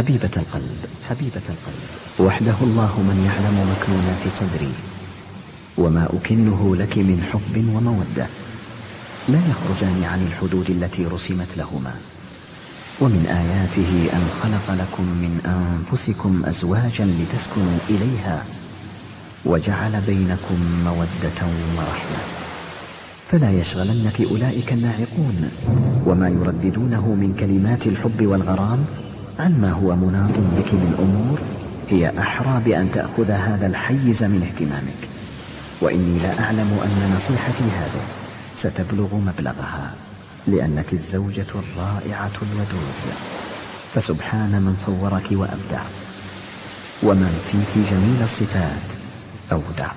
حبيبة القلب. حبيبة القلب. وحده الله من يعلم مكنونات صدري. وما أكنه لك من حب ومودة. لا يخرجان عن الحدود التي رسمت لهما. ومن آياته أن خلق لكم من أنفسكم أزواجا لتسكنوا إليها. وجعل بينكم مودة ورحمة. فلا يشغلنك أولئك الناعقون. وما يرددونه من كلمات الحب والغرام عما هو مناط بك من أمور هي أحرى بأن تأخذ هذا الحيز من اهتمامك. وإني لا أعلم أن نصيحتي هذه ستبلغ مبلغها لأنك الزوجة الرائعة الودود. فسبحان من صورك وأبدع. ومن فيك جميل الصفات. أودع.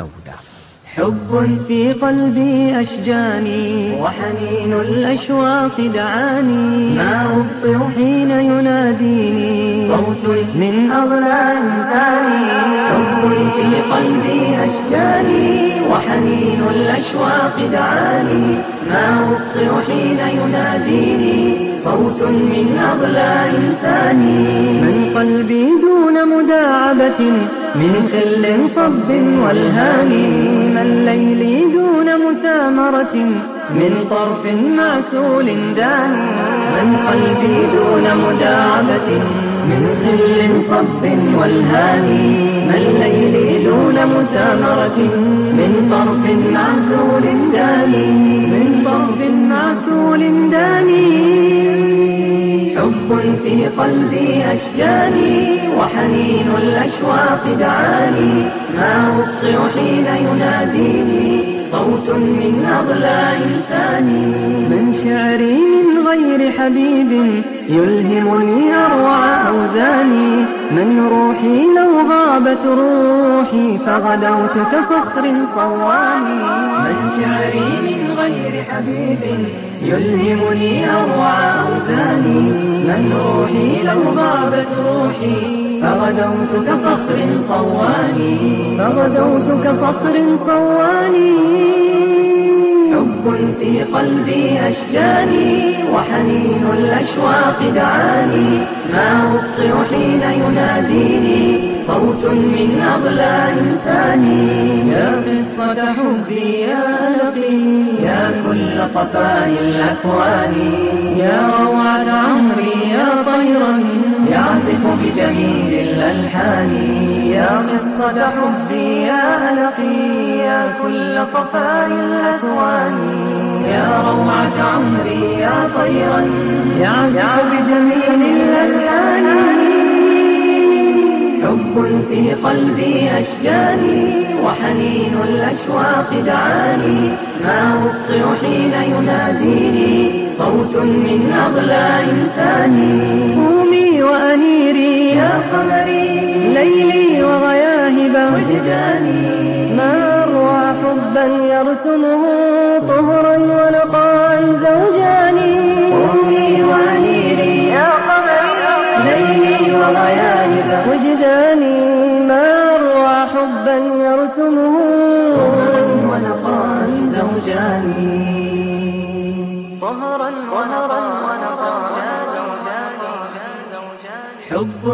أودع. حب في قلبي أشجاني وحنين الأشواق دعاني ما أبطئ حين يناديني صوت من أغلى إنساني. حب في قلبي أشجاني وحنين الأشواق دعاني ما أبطئ حين يناديني صوت من أغلى إنساني. من قلبي دون مداعبة من خل صب والهاني من ليلي دون مسامرة من طرف معسول داني من قلبي دون مداعبة من خل صب والهاني من ليلي دون مسامرة من طرف معسول داني في قلبي أشجاني وحنين الأشواق دعاني. ما أبطئ حين يناديني صوت من أغلى إنساني من شعري من غير حبيب يلهمني أروع أوزاني. من روحي لو غابت روحي فغدوت كصخر صواني. شعري من غير حبيب. يلهمني أروع أوزاني. من روحي لو غابت روحي. فغدوت كصخر صواني. فغدوت كصخر صواني. حب في قلبي أشجاني. وحنين الأشواق دعاني. ما أبطئ حين يناديني. صوت من أغلى إنساني. يا قصة حبي يا يا كل صفاء الأكوان يا روعة عمري يا طيرا. يعزف بجميل الألحان. يا قصة حبي يا ألقي. يا كل صفاء الأكوان يا روعة عمري يا طيرا. يعزف بجميل الألحان. حب في قلبي أشجاني. وحنين الأشواق دعاني. ما أبطئ حين يناديني. صوت من أغلى إنساني. قومي وأنيري يا قمري. ليلي وغياهب وجداني. ما أروى حبا يرسمه طهرا ونقاء زوجاني يرسمه طهرا ونقاء زوجاني طهرا زوجاني حب